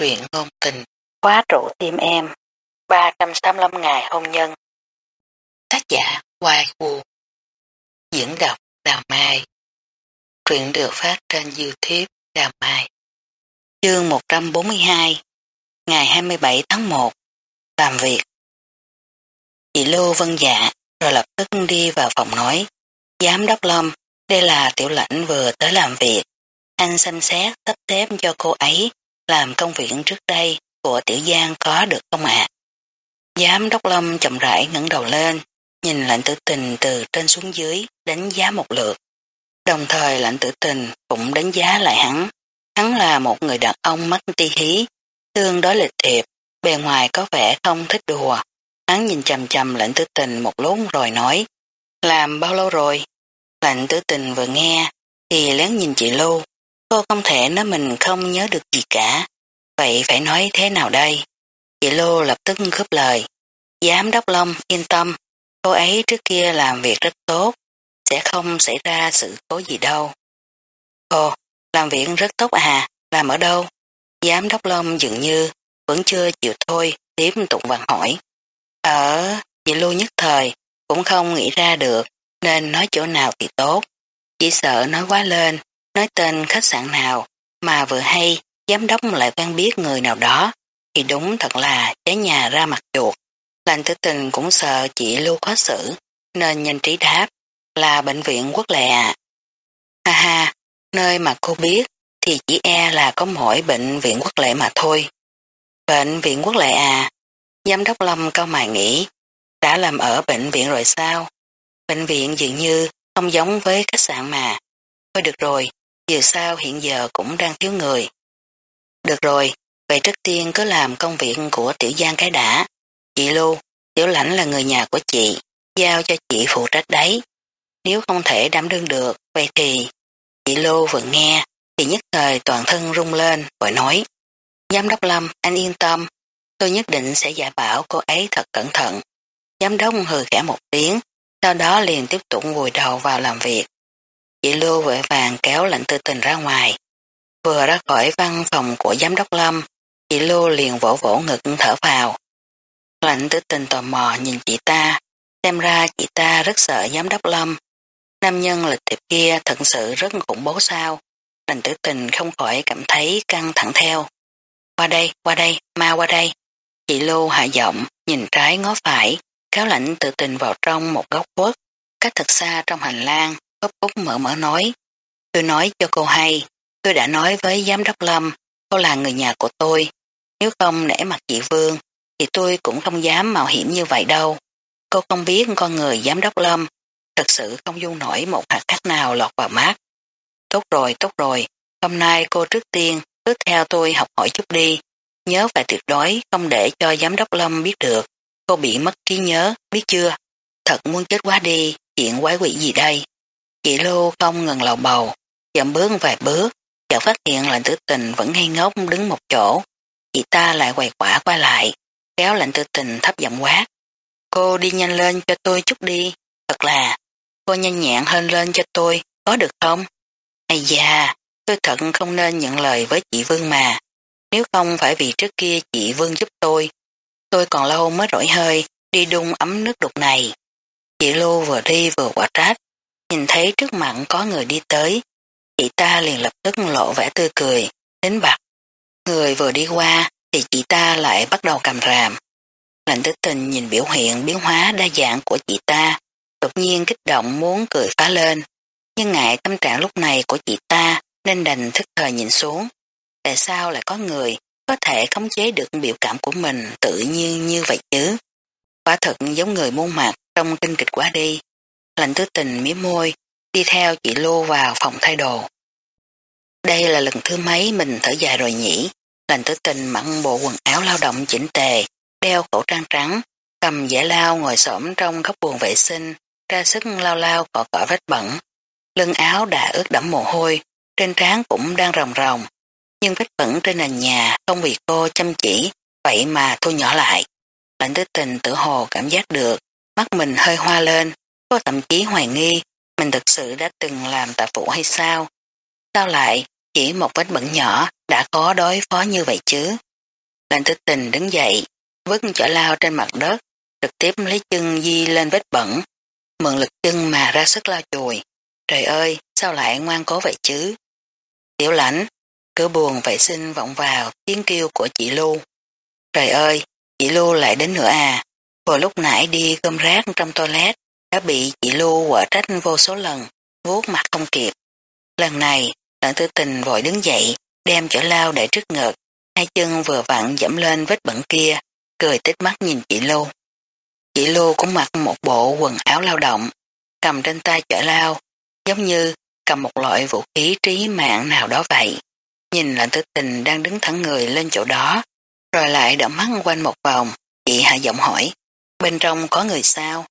truyện ngôn tình, khóa trụ tim em, 385 ngày hôn nhân. Tác giả Hoài Vũ Diễn đọc Đào Mai Truyện được phát trên Youtube Đào Mai Chương 142 Ngày 27 tháng 1 Làm việc Chị Lô vân dạ rồi lập tức đi vào phòng nói Giám đốc Lâm, đây là tiểu lãnh vừa tới làm việc. Anh xem xét sắp xếp cho cô ấy làm công việc trước đây của tiểu giang có được không ạ? Giám đốc Lâm chậm rãi ngẩng đầu lên, nhìn lạnh tử tình từ trên xuống dưới đánh giá một lượt. Đồng thời lạnh tử tình cũng đánh giá lại hắn. Hắn là một người đàn ông mắt ti hí, tương đối lịch thiệp, bề ngoài có vẻ không thích đùa. Hắn nhìn chầm chầm lạnh tử tình một lúc rồi nói, làm bao lâu rồi? Lạnh tử tình vừa nghe, thì lén nhìn chị Lưu, cô không thể nói mình không nhớ được gì cả. Vậy phải nói thế nào đây? Chị Lô lập tức khớp lời. Giám đốc Long yên tâm, cô ấy trước kia làm việc rất tốt, sẽ không xảy ra sự cố gì đâu. Ồ, làm việc rất tốt à, làm ở đâu? Giám đốc Long dường như vẫn chưa chịu thôi, tiếp tục vặn hỏi. Ở, chị Lô nhất thời, cũng không nghĩ ra được nên nói chỗ nào thì tốt. Chỉ sợ nói quá lên, nói tên khách sạn nào mà vừa hay giám đốc lại quen biết người nào đó thì đúng thật là cháy nhà ra mặt chuột. Lành tử tình cũng sợ chị lưu khó xử nên nhanh trí đáp là bệnh viện quốc lệ à. Ha ha, nơi mà cô biết thì chỉ e là có mỗi bệnh viện quốc lệ mà thôi. Bệnh viện quốc lệ à? Giám đốc Lâm cao mày nghĩ đã làm ở bệnh viện rồi sao? Bệnh viện dường như không giống với khách sạn mà. Thôi được rồi, dù sao hiện giờ cũng đang thiếu người. Được rồi, vậy trước tiên cứ làm công việc của tiểu giang cái đã. Chị Lưu, tiểu lãnh là người nhà của chị, giao cho chị phụ trách đấy. Nếu không thể đảm đương được, vậy thì... Chị Lưu vừa nghe, thì nhất thời toàn thân rung lên, vội nói. Giám đốc Lâm, anh yên tâm, tôi nhất định sẽ giả bảo cô ấy thật cẩn thận. Giám đốc hừ khẽ một tiếng, sau đó liền tiếp tục vùi đầu vào làm việc. Chị Lưu vội vàng kéo lạnh tư tình ra ngoài. Vừa ra khỏi văn phòng của giám đốc Lâm, chị Lưu liền vỗ vỗ ngực thở vào. Lạnh tư tình tò mò nhìn chị ta, xem ra chị ta rất sợ giám đốc Lâm. Nam nhân lịch thiệp kia thật sự rất khủng bố sao. Lạnh tử tình không khỏi cảm thấy căng thẳng theo. Qua đây, qua đây, mau qua đây. Chị Lưu hạ giọng, nhìn trái ngó phải, kéo lạnh tự tình vào trong một góc quất, cách thật xa trong hành lang, Cốc cúc mở mở nói. Tôi nói cho cô hay, tôi đã nói với giám đốc Lâm, cô là người nhà của tôi. Nếu không nể mặt chị Vương, thì tôi cũng không dám mạo hiểm như vậy đâu. Cô không biết con người giám đốc Lâm, thật sự không dung nổi một hạt cát nào lọt vào mắt. Tốt rồi, tốt rồi, hôm nay cô trước tiên cứ theo tôi học hỏi chút đi, nhớ phải tuyệt đối không để cho giám đốc Lâm biết được cô bị mất trí nhớ, biết chưa? Thật muốn chết quá đi, chuyện quái quỷ gì đây? Chị Lô không ngừng lầu bầu, chậm bước vài bước, chợt phát hiện lệnh tử tình vẫn ngây ngốc đứng một chỗ. Chị ta lại quầy quả qua lại, kéo lệnh tử tình thấp giọng quát. Cô đi nhanh lên cho tôi chút đi, thật là, cô nhanh nhẹn hơn lên cho tôi, có được không? Ây da, tôi thật không nên nhận lời với chị Vương mà. Nếu không phải vì trước kia chị Vương giúp tôi, Tôi còn lâu mới rỗi hơi, đi đun ấm nước đục này. Chị Lưu vừa đi vừa quả trách, nhìn thấy trước mặt có người đi tới. Chị ta liền lập tức lộ vẻ tươi cười, đến bạc. Người vừa đi qua thì chị ta lại bắt đầu cầm ràm. Lệnh tử tình nhìn biểu hiện biến hóa đa dạng của chị ta, đột nhiên kích động muốn cười phá lên. Nhưng ngại tâm trạng lúc này của chị ta nên đành thức thời nhìn xuống. Tại sao lại có người có thể khống chế được biểu cảm của mình tự nhiên như vậy chứ. Quả thật giống người muôn mặt trong kinh kịch quá đi. Lạnh tứ tình mím môi, đi theo chị Lô vào phòng thay đồ. Đây là lần thứ mấy mình thở dài rồi nhỉ. Lành tử tình mặc bộ quần áo lao động chỉnh tề, đeo khẩu trang trắng, cầm giải lao ngồi xổm trong góc buồng vệ sinh, ra sức lao lao cọ cọ vết bẩn. Lưng áo đã ướt đẫm mồ hôi, trên trán cũng đang rồng rồng, nhưng vết bẩn trên nền nhà không vì cô chăm chỉ, vậy mà thu nhỏ lại. lạnh tứ tình tự hồ cảm giác được, mắt mình hơi hoa lên, cô thậm chí hoài nghi mình thực sự đã từng làm tạ phụ hay sao. Sao lại, chỉ một vết bẩn nhỏ đã có đối phó như vậy chứ? Lệnh tử tình đứng dậy, vứt chỏ lao trên mặt đất, trực tiếp lấy chân di lên vết bẩn, mượn lực chân mà ra sức lao chùi. Trời ơi, sao lại ngoan cố vậy chứ? Tiểu lãnh, cửa buồn vệ sinh vọng vào tiếng kêu của chị Lưu. Trời ơi, chị Lưu lại đến nữa à. Vừa lúc nãy đi gom rác trong toilet, đã bị chị Lưu quở trách vô số lần, vuốt mặt không kịp. Lần này, lợn tư tình vội đứng dậy, đem chở lao để trước ngực, hai chân vừa vặn dẫm lên vết bẩn kia, cười tích mắt nhìn chị Lưu. Chị Lưu cũng mặc một bộ quần áo lao động, cầm trên tay chở lao, giống như cầm một loại vũ khí trí mạng nào đó vậy. Nhìn lệnh Tư tình đang đứng thẳng người lên chỗ đó, rồi lại đỡ mắt quanh một vòng, chị hạ giọng hỏi, bên trong có người sao?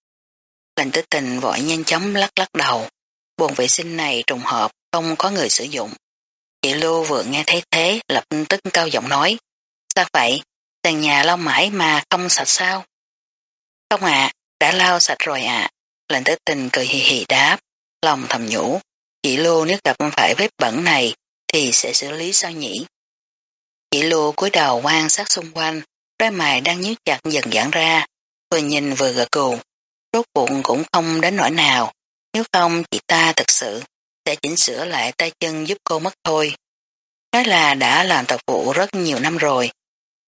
Lệnh tử tình vội nhanh chóng lắc lắc đầu, buồn vệ sinh này trùng hợp, không có người sử dụng. Chị Lưu vừa nghe thấy thế lập tức cao giọng nói, sao vậy, sàn nhà lau mãi mà không sạch sao? Không ạ, đã lau sạch rồi ạ. Lệnh tử tình cười hì hì đáp, lòng thầm nhủ, chị Lưu nếu gặp phải vết bẩn này thì sẽ xử lý sao nhỉ? Chị Lưu cúi đầu quan sát xung quanh, đôi mày đang nhíu chặt dần giãn ra, vừa nhìn vừa gật cù. Rốt bụng cũng không đến nỗi nào, nếu không chị ta thật sự sẽ chỉnh sửa lại tay chân giúp cô mất thôi. Nói là đã làm tập vụ rất nhiều năm rồi,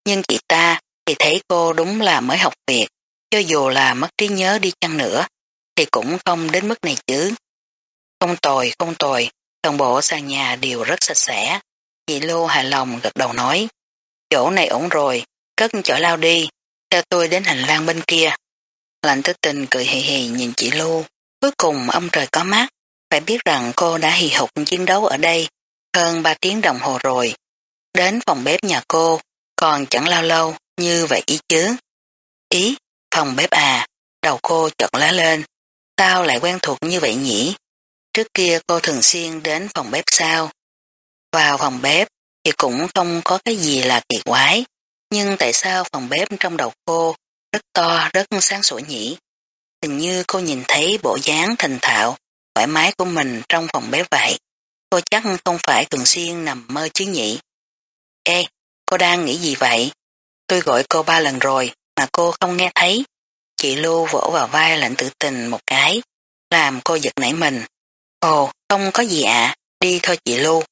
nhưng chị ta thì thấy cô đúng là mới học việc, cho dù là mất trí nhớ đi chăng nữa, thì cũng không đến mức này chứ. Không tồi, không tồi, toàn bộ sàn nhà đều rất sạch sẽ. Chị Lô hài lòng gật đầu nói, chỗ này ổn rồi, cất chỗ lao đi, theo tôi đến hành lang bên kia. Lạnh tư tình cười hì hì nhìn chị Lu, cuối cùng ông trời có mắt, phải biết rằng cô đã hì hục chiến đấu ở đây hơn 3 tiếng đồng hồ rồi. Đến phòng bếp nhà cô, còn chẳng lao lâu như vậy ý chứ. Ý, phòng bếp à, đầu cô chợt lá lên, sao lại quen thuộc như vậy nhỉ? Trước kia cô thường xuyên đến phòng bếp sao? Vào phòng bếp thì cũng không có cái gì là kỳ quái, nhưng tại sao phòng bếp trong đầu cô rất to, rất sáng sủa nhỉ? Hình như cô nhìn thấy bộ dáng thành thạo, thoải mái của mình trong phòng bé vậy. Cô chắc không phải thường xuyên nằm mơ chứ nhỉ? Ê, cô đang nghĩ gì vậy? Tôi gọi cô ba lần rồi mà cô không nghe thấy. Chị Lưu vỗ vào vai lạnh tự tình một cái, làm cô giật nảy mình. Ồ, không có gì ạ, đi thôi chị Lưu.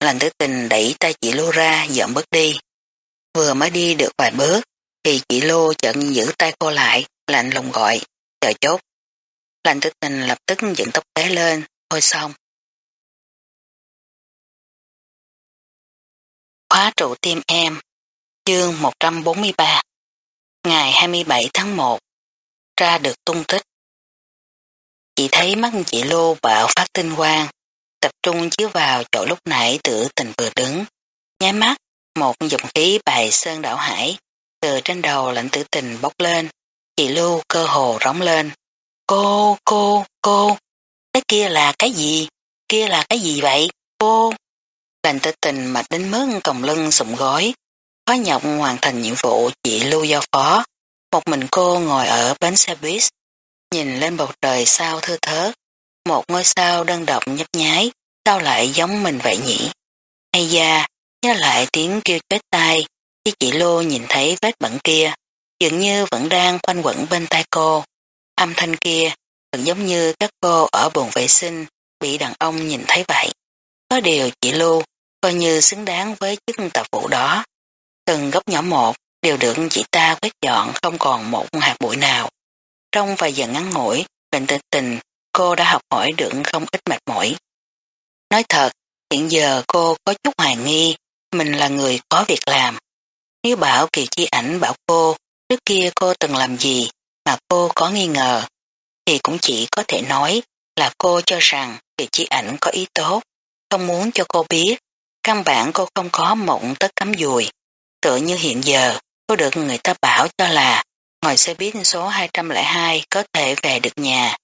Lạnh tử tình đẩy tay chị Lưu ra dọn bước đi. Vừa mới đi được vài bước, thì chị lô chận giữ tay cô lại, lạnh lùng gọi, chờ chốt. Lạnh tức tình lập tức dựng tóc té lên, thôi xong. Khóa trụ tim em, chương 143 Ngày 27 tháng 1 Ra được tung tích Chị thấy mắt chị Lô bạo phát tinh quang, tập trung chiếu vào chỗ lúc nãy tử tình vừa đứng. Nháy mắt, một dòng khí bài sơn đảo hải, từ trên đầu lạnh tử tình bốc lên, chị Lưu cơ hồ rống lên. Cô, cô, cô, cái kia là cái gì? Kia là cái gì vậy? Cô! Lạnh tử tình mà đến mức còng lưng sụm gối, khó nhọc hoàn thành nhiệm vụ chị Lưu giao phó. Một mình cô ngồi ở bến xe buýt, nhìn lên bầu trời sao thưa thớt, một ngôi sao đơn độc nhấp nháy, sao lại giống mình vậy nhỉ? Hay da, nhớ lại tiếng kêu chết tai, khi chị Lô nhìn thấy vết bẩn kia, dường như vẫn đang quanh quẩn bên tai cô. Âm thanh kia, thật giống như các cô ở buồng vệ sinh, bị đàn ông nhìn thấy vậy. Có điều chị Lô, coi như xứng đáng với chức tập vụ đó. Từng góc nhỏ một, đều được chị ta quét dọn không còn một hạt bụi nào. Trong vài giờ ngắn ngủi, bệnh tình tình, cô đã học hỏi được không ít mệt mỏi. Nói thật, hiện giờ cô có chút hoài nghi, mình là người có việc làm. Nếu bảo kỳ Chi ảnh bảo cô, trước kia cô từng làm gì mà cô có nghi ngờ, thì cũng chỉ có thể nói là cô cho rằng kỳ Chi ảnh có ý tốt, không muốn cho cô biết, căn bản cô không có mộng tất cắm dùi. Tựa như hiện giờ, cô được người ta bảo cho là ngồi xe buýt số 202 có thể về được nhà,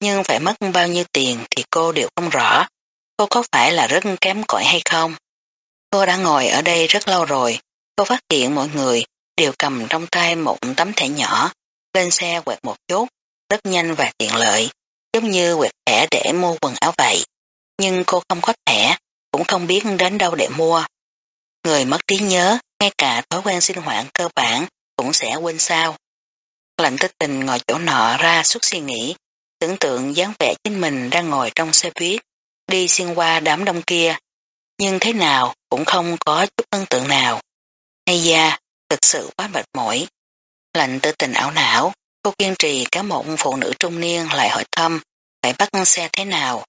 nhưng phải mất bao nhiêu tiền thì cô đều không rõ. Cô có phải là rất kém cỏi hay không? Cô đã ngồi ở đây rất lâu rồi, cô phát hiện mọi người đều cầm trong tay một tấm thẻ nhỏ, lên xe quẹt một chút, rất nhanh và tiện lợi, giống như quẹt thẻ để mua quần áo vậy. Nhưng cô không có thẻ, cũng không biết đến đâu để mua. Người mất trí nhớ, ngay cả thói quen sinh hoạt cơ bản cũng sẽ quên sao. Lạnh tích tình ngồi chỗ nọ ra suốt suy nghĩ, tưởng tượng dáng vẻ chính mình đang ngồi trong xe buýt, đi xuyên qua đám đông kia, nhưng thế nào cũng không có chút ấn tượng nào. Hay da, thực sự quá mệt mỏi. Lạnh tự tình ảo não, cô kiên trì cả một phụ nữ trung niên lại hỏi thăm, phải bắt xe thế nào.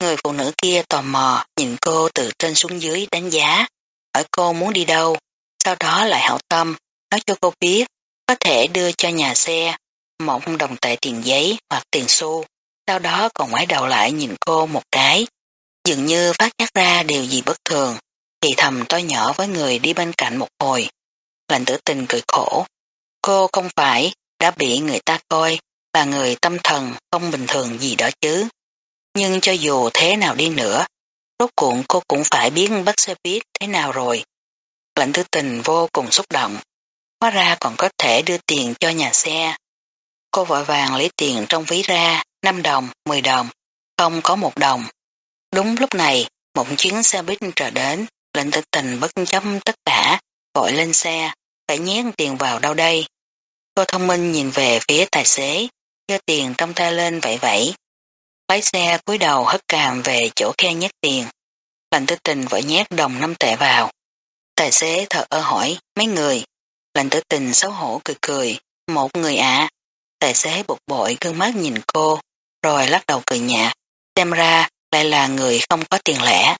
Người phụ nữ kia tò mò nhìn cô từ trên xuống dưới đánh giá, hỏi cô muốn đi đâu, sau đó lại hảo tâm, nói cho cô biết, có thể đưa cho nhà xe một đồng tệ tiền giấy hoặc tiền xu, sau đó còn ngoái đầu lại nhìn cô một cái, dường như phát giác ra điều gì bất thường, thì thầm to nhỏ với người đi bên cạnh một hồi. Lạnh tử tình cười khổ, cô không phải đã bị người ta coi là người tâm thần không bình thường gì đó chứ. Nhưng cho dù thế nào đi nữa, rốt cuộn cô cũng phải biết bắt xe buýt thế nào rồi. Lạnh tử tình vô cùng xúc động. Hóa ra còn có thể đưa tiền cho nhà xe. Cô vội vàng lấy tiền trong ví ra, 5 đồng, 10 đồng, không có một đồng. Đúng lúc này, một chuyến xe buýt trở đến, lệnh tử tình bất chấp tất cả, vội lên xe, phải nhét tiền vào đâu đây. Cô thông minh nhìn về phía tài xế, giơ tiền trong tay lên vẫy vẫy. Lái xe cúi đầu hất càm về chỗ khe nhét tiền. Lệnh tử tình vội nhét đồng năm tệ vào. Tài xế thở ơ hỏi, mấy người. Lệnh tử tình xấu hổ cười cười, một người ạ. Tài xế bực bội gương mắt nhìn cô, rồi lắc đầu cười nhạt. Xem ra lại là người không có tiền lẻ.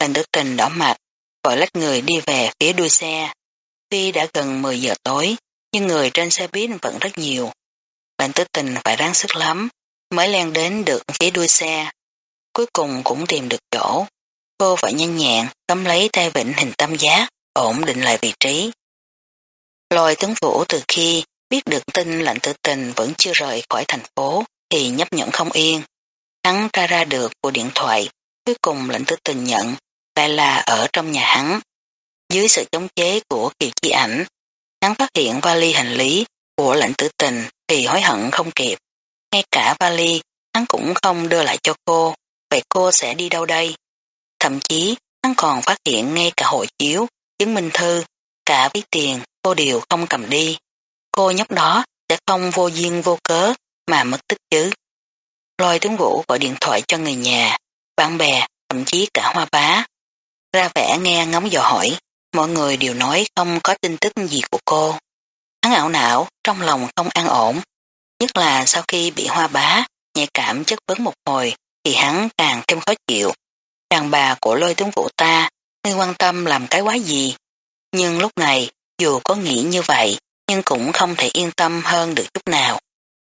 Lệnh tử tình đỏ mặt, vội lách người đi về phía đuôi xe. Tuy đã gần 10 giờ tối, nhưng người trên xe buýt vẫn rất nhiều. Lệnh tử tình phải ráng sức lắm, mới len đến được phía đuôi xe. Cuối cùng cũng tìm được chỗ. Cô phải nhanh nhẹn, cắm lấy tay vịnh hình tam giác, ổn định lại vị trí. Lôi tướng vũ từ khi biết được tin lệnh tử tình vẫn chưa rời khỏi thành phố thì nhấp nhẫn không yên. Hắn tra ra được của điện thoại, cuối cùng lệnh tử tình nhận lại là ở trong nhà hắn. Dưới sự chống chế của Kiều Chi ảnh, hắn phát hiện vali hành lý của lệnh tử tình thì hối hận không kịp. Ngay cả vali hắn cũng không đưa lại cho cô, vậy cô sẽ đi đâu đây? Thậm chí hắn còn phát hiện ngay cả hộ chiếu, chứng minh thư, cả ví tiền cô đều không cầm đi. Cô nhóc đó sẽ không vô duyên vô cớ mà mất tích chứ. Lôi tướng vũ gọi điện thoại cho người nhà, bạn bè, thậm chí cả hoa bá. Ra vẻ nghe ngóng dò hỏi, mọi người đều nói không có tin tức gì của cô. Hắn ảo não, trong lòng không an ổn. Nhất là sau khi bị hoa bá, nhạy cảm chất vấn một hồi, thì hắn càng thêm khó chịu. Đàn bà của lôi tướng vũ ta, ngươi quan tâm làm cái quái gì. Nhưng lúc này, dù có nghĩ như vậy, nhưng cũng không thể yên tâm hơn được chút nào.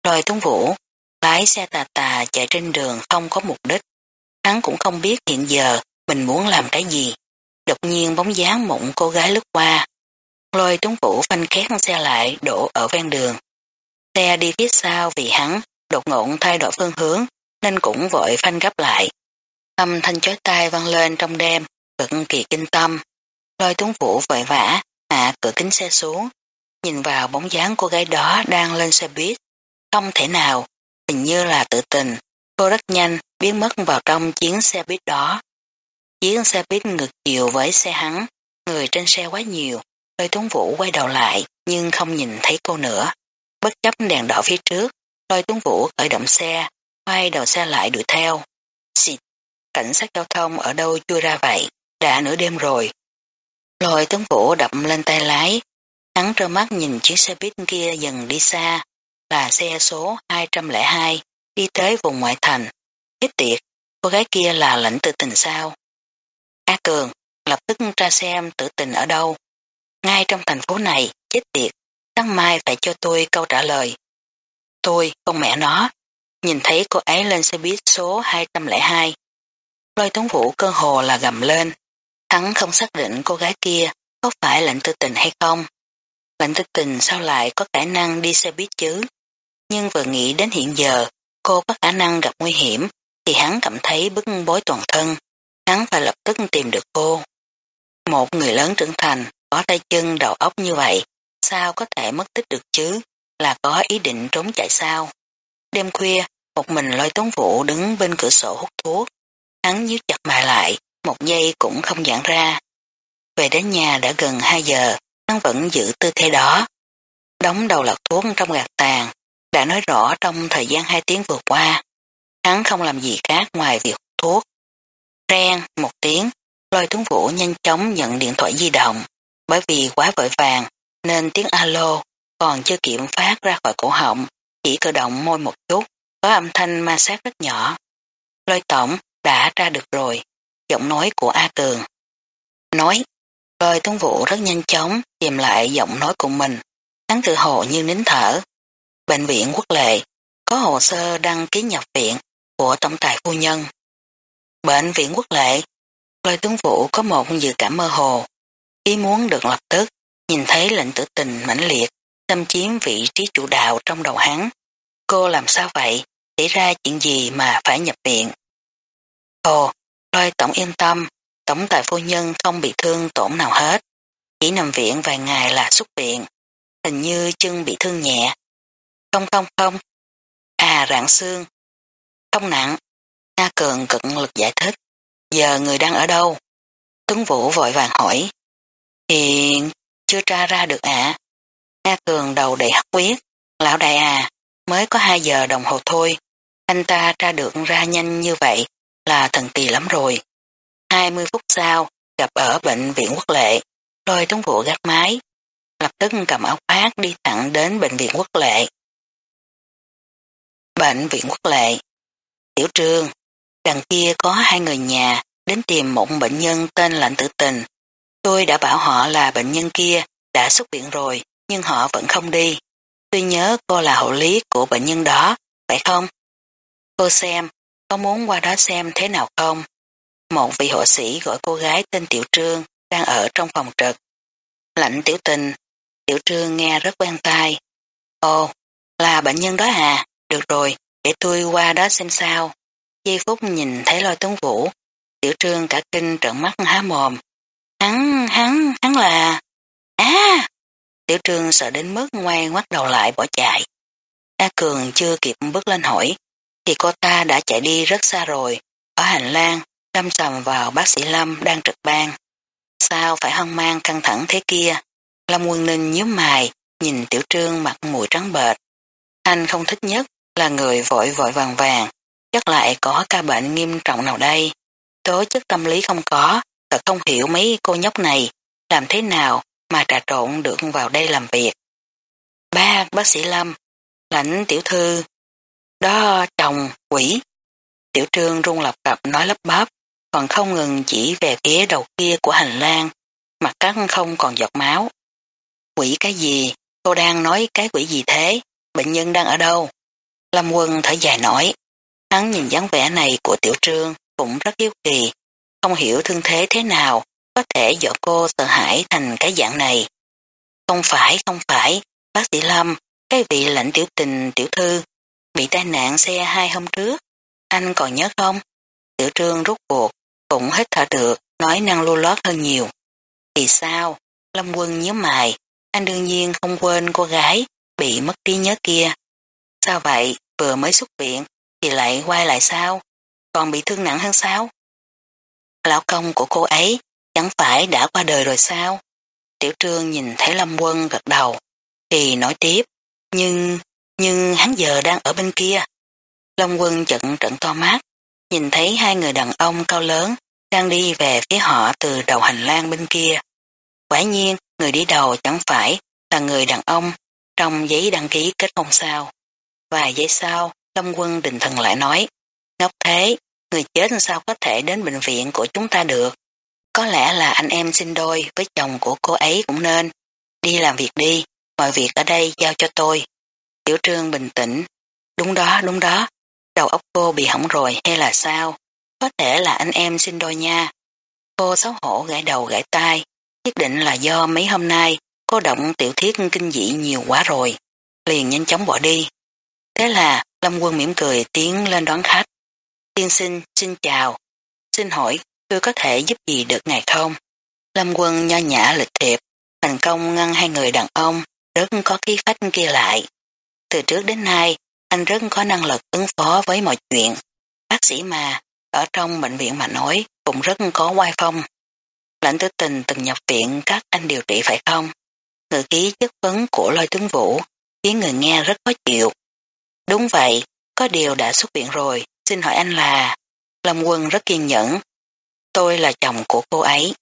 Lôi tướng vũ, lái xe tà tà chạy trên đường không có mục đích. Hắn cũng không biết hiện giờ mình muốn làm cái gì. Đột nhiên bóng dáng mộng cô gái lướt qua. Lôi tuấn vũ phanh khét xe lại đổ ở ven đường. Xe đi phía sau vì hắn đột ngột thay đổi phương hướng nên cũng vội phanh gấp lại. Âm thanh chói tai vang lên trong đêm, cực kỳ kinh tâm. Lôi tuấn vũ vội vã, hạ cửa kính xe xuống, nhìn vào bóng dáng cô gái đó đang lên xe buýt. Không thể nào, hình như là tự tình, cô rất nhanh biến mất vào trong chuyến xe buýt đó chiếc xe buýt ngược chiều với xe hắn, người trên xe quá nhiều, lôi tuấn vũ quay đầu lại nhưng không nhìn thấy cô nữa. Bất chấp đèn đỏ phía trước, lôi tuấn vũ khởi động xe, quay đầu xe lại đuổi theo. Xịt, cảnh sát giao thông ở đâu chui ra vậy, đã nửa đêm rồi. Lôi tuấn vũ đập lên tay lái, hắn trơ mắt nhìn chiếc xe buýt kia dần đi xa, là xe số 202, đi tới vùng ngoại thành. hết tiệt, cô gái kia là lãnh tự tình sao? A Cường, lập tức tra xem tử tình ở đâu. Ngay trong thành phố này, chết tiệt, sáng mai phải cho tôi câu trả lời. Tôi, con mẹ nó, nhìn thấy cô ấy lên xe buýt số 202. Lôi tuấn vũ cơ hồ là gầm lên. Hắn không xác định cô gái kia có phải lệnh tư tình hay không. Lệnh tư tình sao lại có khả năng đi xe buýt chứ? Nhưng vừa nghĩ đến hiện giờ cô có khả năng gặp nguy hiểm thì hắn cảm thấy bức bối toàn thân. Hắn phải lập tức tìm được cô. Một người lớn trưởng thành, có tay chân đầu óc như vậy, sao có thể mất tích được chứ? Là có ý định trốn chạy sao? Đêm khuya, một mình lôi tốn vụ đứng bên cửa sổ hút thuốc. Hắn nhíu chặt mày lại, một giây cũng không giãn ra. Về đến nhà đã gần 2 giờ, hắn vẫn giữ tư thế đó. Đóng đầu lọc thuốc trong gạt tàn, đã nói rõ trong thời gian 2 tiếng vừa qua. Hắn không làm gì khác ngoài việc thuốc. Ren một tiếng, lôi tuấn vũ nhanh chóng nhận điện thoại di động. Bởi vì quá vội vàng, nên tiếng alo còn chưa kiểm phát ra khỏi cổ họng, chỉ cử động môi một chút, có âm thanh ma sát rất nhỏ. Lôi tổng đã ra được rồi, giọng nói của A Tường. Nói, lôi tuấn vũ rất nhanh chóng tìm lại giọng nói của mình, hắn tự hồ như nín thở. Bệnh viện quốc lệ, có hồ sơ đăng ký nhập viện của tổng tài phu nhân. Bệnh viện quốc lệ, lôi tướng vũ có một dự cảm mơ hồ, ý muốn được lập tức, nhìn thấy lệnh tử tình mãnh liệt, xâm chiếm vị trí chủ đạo trong đầu hắn. Cô làm sao vậy? Xảy ra chuyện gì mà phải nhập viện? Ồ, lôi tổng yên tâm, tổng tài phu nhân không bị thương tổn nào hết. Chỉ nằm viện vài ngày là xuất viện. Hình như chân bị thương nhẹ. Không không không. À rạng xương. Không nặng. A Cường cực lực giải thích. Giờ người đang ở đâu? Tuấn Vũ vội vàng hỏi. Hiện chưa tra ra được ạ. A Cường đầu đầy hắc quyết. Lão đại à, mới có 2 giờ đồng hồ thôi. Anh ta tra được ra nhanh như vậy là thần kỳ lắm rồi. 20 phút sau, gặp ở bệnh viện quốc lệ, lôi tuấn Vũ gắt máy, lập tức cầm áo khoác đi thẳng đến bệnh viện quốc lệ. Bệnh viện quốc lệ Tiểu trương, đằng kia có hai người nhà đến tìm một bệnh nhân tên lạnh tử tình. Tôi đã bảo họ là bệnh nhân kia đã xuất viện rồi, nhưng họ vẫn không đi. Tôi nhớ cô là hộ lý của bệnh nhân đó, phải không? Cô xem, có muốn qua đó xem thế nào không? Một vị hộ sĩ gọi cô gái tên Tiểu Trương đang ở trong phòng trực. Lạnh tiểu tình, Tiểu Trương nghe rất quen tai. Ồ, là bệnh nhân đó à? Được rồi, để tôi qua đó xem sao. Di Phúc nhìn thấy lôi tuấn vũ, Tiểu Trương cả kinh trợn mắt há mồm. Hắn, hắn, hắn là... À! Tiểu Trương sợ đến mức ngoan ngoắt đầu lại bỏ chạy. A Cường chưa kịp bước lên hỏi, thì cô ta đã chạy đi rất xa rồi, ở hành lang, đâm sầm vào bác sĩ Lâm đang trực ban. Sao phải hân mang căng thẳng thế kia? Lâm Quân Ninh nhíu mày, nhìn Tiểu Trương mặt mũi trắng bệch. Anh không thích nhất là người vội vội vàng vàng, chắc lại có ca bệnh nghiêm trọng nào đây. Tố chất tâm lý không có, thật không hiểu mấy cô nhóc này làm thế nào mà trà trộn được vào đây làm việc. Ba, bác sĩ Lâm, lãnh tiểu thư, đó chồng, quỷ. Tiểu trương rung lập cập nói lấp bắp, còn không ngừng chỉ về phía đầu kia của hành lang, mặt cắt không còn giọt máu. Quỷ cái gì? Cô đang nói cái quỷ gì thế? Bệnh nhân đang ở đâu? Lâm quân thở dài nói. Hắn nhìn dáng vẻ này của tiểu trương cũng rất hiếu kỳ, không hiểu thương thế thế nào có thể dọa cô sợ hãi thành cái dạng này. Không phải, không phải, bác sĩ Lâm, cái vị lãnh tiểu tình tiểu thư, bị tai nạn xe hai hôm trước, anh còn nhớ không? Tiểu trương rút cuộc, cũng hết thở được, nói năng lưu lót hơn nhiều. Thì sao? Lâm quân nhớ mày, anh đương nhiên không quên cô gái bị mất trí nhớ kia. Sao vậy? Vừa mới xuất viện thì lại quay lại sao? Còn bị thương nặng hơn sao? Lão công của cô ấy chẳng phải đã qua đời rồi sao? Tiểu trương nhìn thấy Lâm Quân gật đầu, thì nói tiếp, nhưng, nhưng hắn giờ đang ở bên kia. Lâm Quân trận trận to mắt, nhìn thấy hai người đàn ông cao lớn đang đi về phía họ từ đầu hành lang bên kia. Quả nhiên, người đi đầu chẳng phải là người đàn ông trong giấy đăng ký kết hôn sao. Vài giây sau, Lâm Quân định thần lại nói, ngốc thế, người chết sao có thể đến bệnh viện của chúng ta được. Có lẽ là anh em sinh đôi với chồng của cô ấy cũng nên. Đi làm việc đi, mọi việc ở đây giao cho tôi. Tiểu trương bình tĩnh. Đúng đó, đúng đó. Đầu óc cô bị hỏng rồi hay là sao? Có thể là anh em sinh đôi nha. Cô xấu hổ gãi đầu gãi tai. Nhất định là do mấy hôm nay cô động tiểu thiết kinh dị nhiều quá rồi. Liền nhanh chóng bỏ đi. Thế là Lâm Quân mỉm cười tiến lên đón khách. Tiên sinh, xin chào. Xin hỏi tôi có thể giúp gì được ngài không? Lâm quân nho nhã lịch thiệp, thành công ngăn hai người đàn ông, rất có khí phách kia lại. Từ trước đến nay, anh rất có năng lực ứng phó với mọi chuyện. Bác sĩ mà, ở trong bệnh viện mà nói, cũng rất có oai phong. lãnh tử tình từng nhập viện các anh điều trị phải không? Ngữ khí chất vấn của lôi tướng vũ khiến người nghe rất khó chịu. Đúng vậy, có điều đã xuất viện rồi, xin hỏi anh là... Lâm quân rất kiên nhẫn. Tôi là chồng của cô ấy.